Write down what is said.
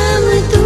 time with you.